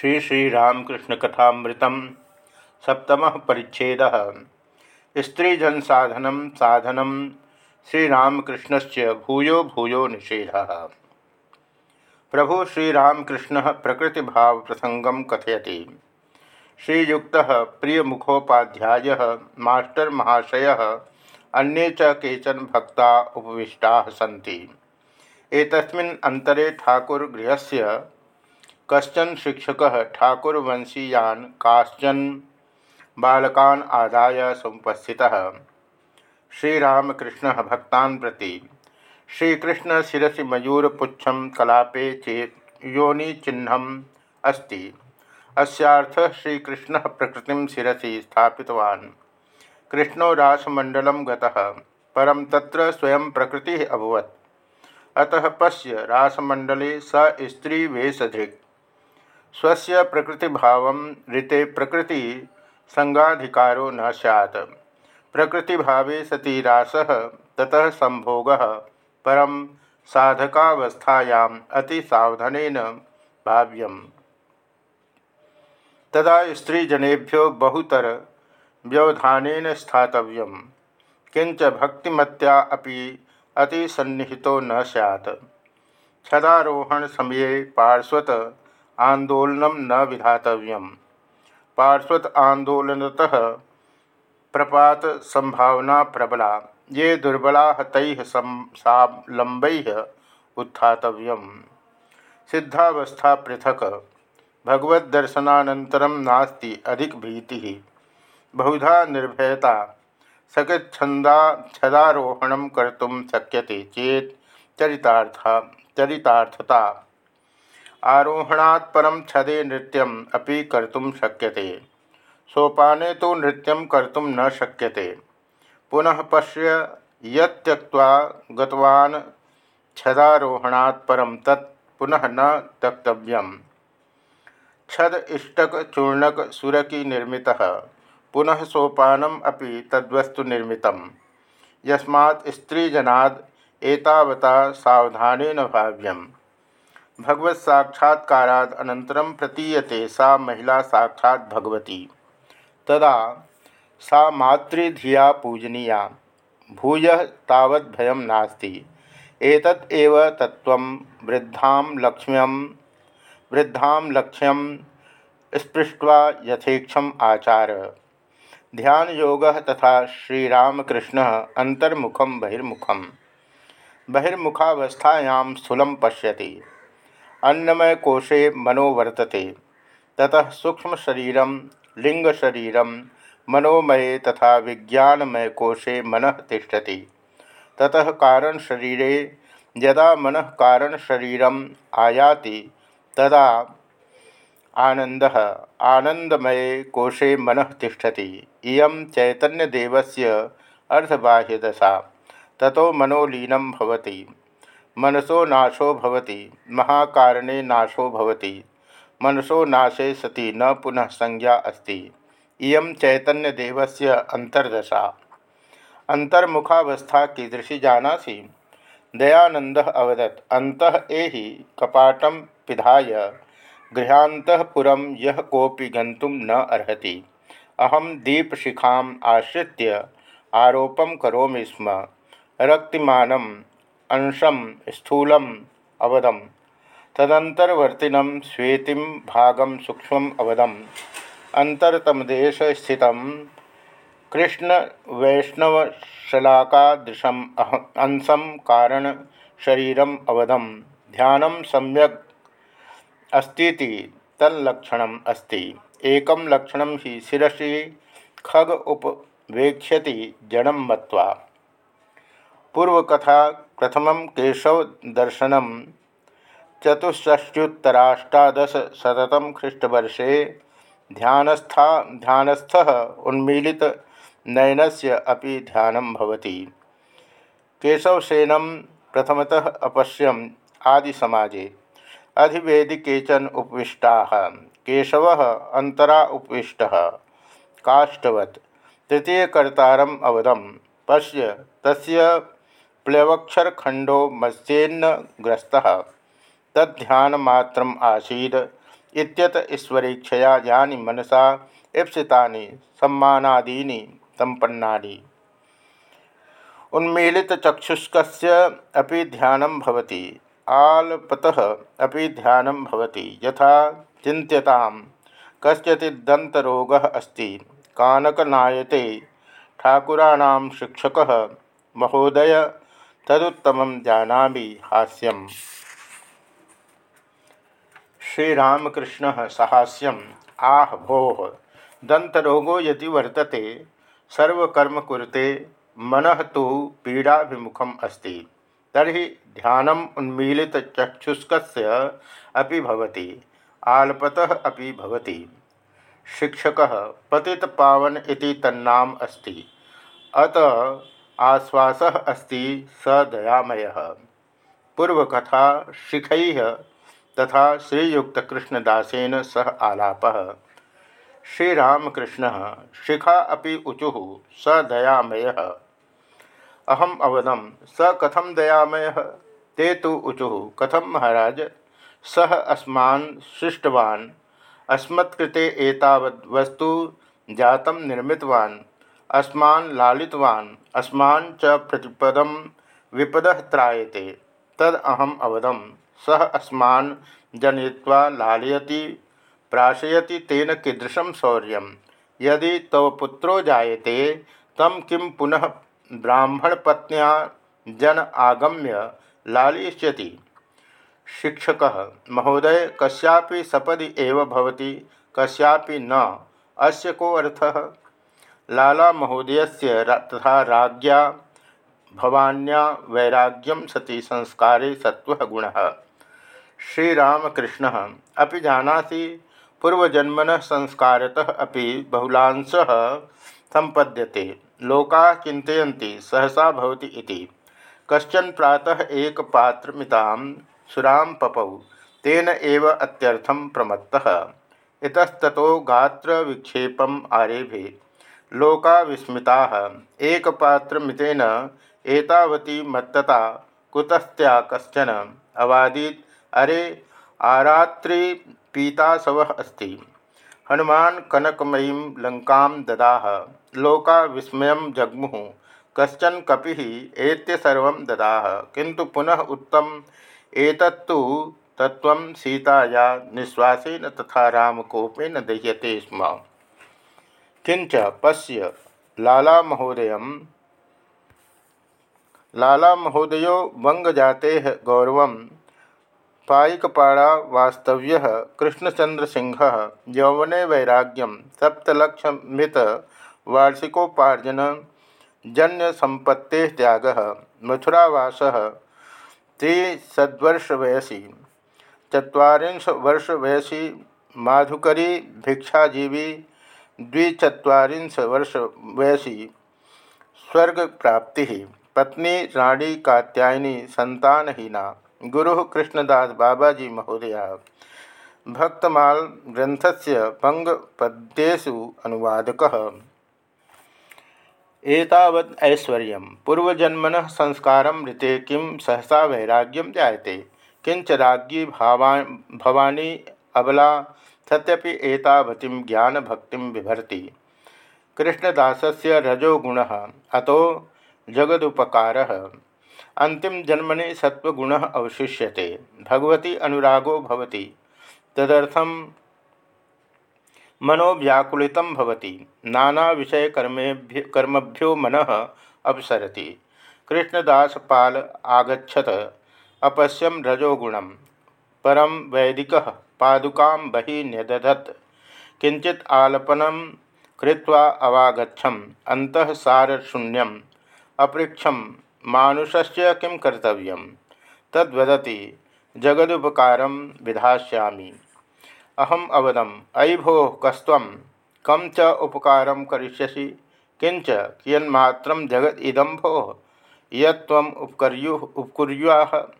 श्री श्रीरामकृष्ण कथामृतम सप्तम परिच्छेद। स्त्रीजन साधनम साधनम श्रीरामकृष्ण से भूयो भूयो निषेध। प्रभु श्रीरामकृष्ण प्रकृति भाव प्रसंगम कथयति। श्रीयुक्त प्रिय मुखोपाध्याय मास्टर महाशय, अन्ये केचन भक्ता उपविष्टा सी एतस्मिन् अंतरे ठाकुर गृहस्य कशन शिक्षक ठाकुरवंशीयान काश्चन बालकान आदाय समुपस्थित। श्रीरामकृष्ण भक्तान प्रति श्रीकृष्ण शिसी मयूरपुच्छम कलापे चेत योनि चिन्ह अस्त। अस्थ श्रीकृष्ण प्रकृति शिसी स्थापितवान्। कृष्णो रासमंडल गरम त्र स्वयं प्रकृति अभवत। अतः पश्य रासमंडले स स्त्रीवेशधृक् स्वस्य प्रकृतिभाव ऋते प्रकृति संगाधिकारो न सैत् प्रकृतिभावे सती रास, ततः संभोग। परम साधकावस्थायाम अतिसावधान भाव्यम। तदा स्त्रीजनेभ्यो बहुतर व्यवधान स्थातव्य किंच भक्तिमत्या अपि न सैत् छदारोहण समये पार्श्वत आंदोलन न विधातव्य। पार्श्वत आंदोलनतः प्रपात संभावना प्रबला, ये दुर्बला तैः सालंब उत्थातव्य। सिद्धावस्था पृथक भगवद्दर्शनानन्तरं नास्ति अधिक भीति। बहुधा निर्भयता सकृच्छंदा छदारोहण कर्तुं शक्यते चेत चरितार्थ चरितार्थता। आरोहणात् परं छदे नृत्यम् अपि कर्तुं शक्यते। सोपाने तो नृत्यं कर्तुं न शक्यते। पुनः पश्य यत्यक्त्वा गतवान् छदारोहणात् परं तत् पुनः न त्यक्तव्यम्। छद इष्टक चूर्णक सुरकी निर्मितः। पुनः सोपानम अपि तद्वस्तु निर्मितम्। यस्मात् स्त्रीजनाद् एतावता सावधानेन भाव्यम्। भगवत साक्षात्काराद अनंतरम प्रतीयते सा महिला साक्षात् भगवती। तदा सा मातृधिया पूजनीया। भूय तावत् भयं नास्ति। एतत् एव तत्त्वं। वृद्धां लक्ष्म्यं। वृद्धां लक्ष्यं स्पृष्ट्वा यथेक्षम आचार। ध्यान योग तथा श्रीरामकृष्ण अंतर्मुखम बहिर्मुखम बहिर्मुखावस्थायां स्थूल पश्यति। अन्नमय कोशे मनो वर्तते ततः सूक्ष्म शरीर लिंग शरीर मनोमये तथा विज्ञानमय कोशे मन तिष्ठति। ततः कारण शरीरे यदा मन कारण शरीर आयाति, तदा आनंद आनंदमये कोशे मन तिष्ठति। इयं चैतन्यदेवस्य अर्धबाह्यदशा। ततो मनोलीनं भवति। मनसो नाशो भवति, महाकारणे नाशो भवति। मनसो नाशे सति न पुनः संज्ञा अस्ति। इयं चैतन्यदेवस्य अंतर्दशा अंतर्मुखावस्था कीदृशी जानासी? दयानंद अवदत अंत एहि कपाटम पिधाय गृहांतपुरम यह कोपि गंतुम न अर्हति। अहम दीपशिखा आश्रि आरोप करोमि स्म। रक्तिमानम अंशम स्थूलम अवदम तदंतर्वर्तिनम श्वेति भागम सूक्ष्म अवदम। अंतरतमदेश स्थित कृष्ण वैष्णवशलाकादृशम अंशम कारण शरीरम अवदम। ध्यान सम्यक अस्ती तल्लक्षण अस्ति। एक लक्षण ही शिशी खग उपवेक्ष्यति जड़म मत्वा। पूर्वकथा प्रथम केशव दर्शन चतुष्ष्ट्युत्तराष्टादशत ख्रीष्टवर्षे ध्यानस्था, ध्यानस्थ उन्मीलित नयनस्य अपि ध्यानं भवति। केशवसेनं प्रथमतः अपश्यम् आदिसमाजे। अधिवेदि केचन उपविष्टाः। केशवः अन्तरा उपविष्टः। काष्ठवत् तृतीयकर्तारम् अवदं पश्य तस्य प्लवक्षरखंडो मत्स्येन्न ग्रस्त तद्ध्यानमात्रम आसीद इत्यत ईश्वरेक्षया यानी मनसा ईप्सिता सम्मानादीनि संपन्नानि उन्मीलितचक्षुष्क अभी ध्यान भवति। आलपतः अभी ध्यान भवति। यथा चिंत्यता कस्यचिदंतरोग अस्ति। कानकनायते। ठाकुराणां शिक्षकः महोदय तदुत्तम जाना हास्यम। श्रीरामकृष्ण सहास्यम, आह भो दंतरोगो यदि वर्तते, सर्वकर्म कुरते, मन तो पीड़ाभिमुखम अस्ति तरी ध्यान उन्मीलित चक्षुष्क अभी भवति, आलपतः अभी भवति। शिक्षक पतित पावन इति तन्नाम अस्ति। अत आश्वास अस्ति स दयामय। पूर्वकथा शिख तथा श्रीयुक्तकृष्णदासेन सह आलाप। श्रीरामकृष्ण, शिखा अभी ऊचु, स दयामय। अहम अवदम, स कथम दयामय? ते तो ऊचु। कथम महाराज? सह अस्मान सृष्टवान्। अस्मत्कृते एतावत् वस्तु जातं निर्मितवान्। अस्मान् लालितवान्, अस्मान् च प्रतिपदं विपदः त्रायते तद अहम अवदम। सह अस्मान् जनयित्वा लालयति, प्राशयति तेन कीदृशं शौर्य। यदि तव पुत्रो जायते तम किं पुनः ब्राह्मणपत्न्या जन आगम्य लालयिष्यति? शिक्षक, महोदय, कस्यापि सपदि एव भवति, कस्यापि न। अस्य को अर्थः? लाला महोदयस्य तथा राज्ञा भवान्या वैराग्यम सति संस्कारे सत्वगुणः श्रीरामकृष्ण अभी जानासी पूर्वजन्मन संस्कारतः अभी बहुलांश संपद्यते लोका चिंतयन्ति सहसा भवति इति। कश्चन प्रातः एक पात्रमितां सुरां पपौ, तेन एव अत्यर्थं प्रमत्तः। इतस्ततो गात्रविक्षेपम् आरेभे। लोका विस्मिताः एकपात्रमितेन एतावती मत्तता कुतस्त्या कश्चन। अवादीत्, अरे आरात्रि पीतासव अस्ति। हनुमान कनकमयी लंका ददाह लोका विस्मय जग्मुः। कशन कपि ददाह किंतु पुनः उत्तम एतत्तु तत्व सीताया निश्वासन तथा रामकोपेन दह्यते स्म। किंच पश्य लाला महोदय लाला महोदयो वंगजाते गौरव पाईकपाड़ा वास्तव्य कृष्णचंद्र सिंह यौवने वैराग्यम। सप्तलक्षमित वार्षिकोपार्जन। जन्य संपत्ते त्याग। मथुरावास। त्रिशद्वर्ष वयसी चुरीश वर्ष वयसी माधुकरी भिक्षाजीवी। द्विचत्वारिंश वर्ष वयसी स्वर्ग प्राप्ति पत्नी राणी कात्यायनी संतानहीना। गुरु कृष्णदास बाबाजी महोदय। भक्तमाल ग्रंथस्य पंगपद्येषु अनुवादक। एतावत् ऐश्वर्य। पूर्वजन्मन संस्कार मृते किं सहसा वैराग्यम जायते। किंच राज्ञी भावा भवानी अबला सत्यपि एतावतीं ज्ञानभक्तिं बिभर्ति। कृष्णदासस्य रजोगुण, अतो जगदुपकार। अंतिम जन्मने सत्वगुण अवशिष्यते। भगवती अनुरागो भवति। तदर्थम मनोव्याकुलित भवति। नाना विषय कर्मेभ्य कर्मभ्यो मन अपसरति कृष्णदास पाल आगछत अपश्यम रजोगुण परम वैदिक पादुका बहि न्यदधत्। किंचित आलपनम कृत्वा अवागछम अंतसारशून्यम अपृक्षम मानुषस्य किं कर्तव्य तद्वदति, जगदुपकार विधायामी अहम अवदम अयि भो कस्व कम च उपकार करिष्यसि? किंच कियन्मात्र जगद इदम भो? यम उपकर्यु, उपकुर्याः।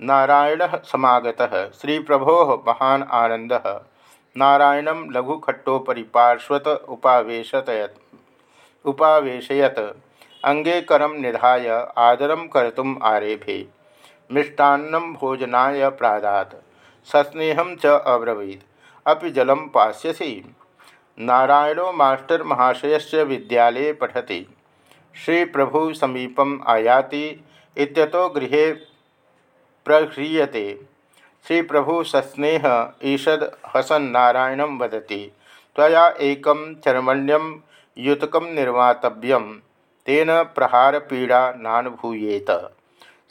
नारायण समागतः श्री प्रभो महान आनंद नारायण लघुखट्टोपरि पार्श्वत उपावेशत उपावेशयत। अंगे करम निधाय, आदर कर्तुम आरेभे। मिष्टान्नं भोजनाय प्रादात। सस्नेहम च अब्रवीत। अभी जलम पास्यसी। नारायणो मास्टर महाशय विद्यालये पठति। श्री प्रभु समीपम आयाति। इत्यतो गृह प्रह्रियते। श्री प्रभु सस्नेह ईषद हसन नारायण वदती। तया एक चर्मण्यम युतक निर्मातव्यम तेन प्रहार पीड़ा नानुभूयेत।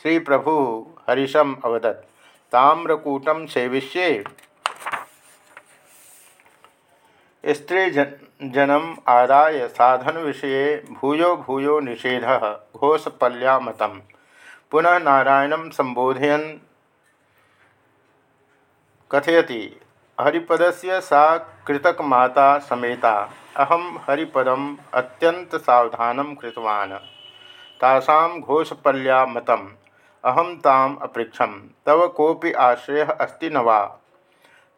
श्री प्रभु हरिशम अवदत्। ताम्रकूटम सेविष्ये। स्त्री जनम आदाय साधन विषय भूयो भूयो निषेध घोषपल्या मत पुनः नारायण संबोधयन कथयति, हरिपदस्य सा कृतकमाता समेता। अहम हरिपदम अत्यंत सावधान कृतवान्। तासां घोषपल्या मतम अहम ताम अपृक्षम तव कोपि आश्रय अस्ति न वा?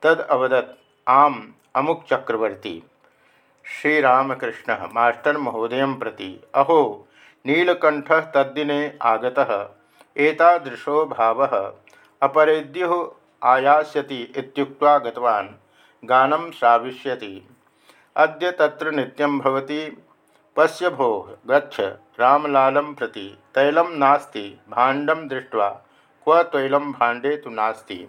तद आम, अमुक चक्रवर्ती। श्रीरामकृष्ण, मास्टर महोदय प्रति। अहो नीलकंठ तद्दिने आगतः। एतादृशो भाव अपरेद्युः आयास्यति इत्युक्त्वा गतवान्। गानं श्राविष्यति। अद्य तत्र नित्यं भवति। पश्य भो, गच्छ। रामलालं प्रति। तैलं नास्ति। भाण्डं दृष्ट्वा। क्व तैलं भाण्डे तु नास्ति।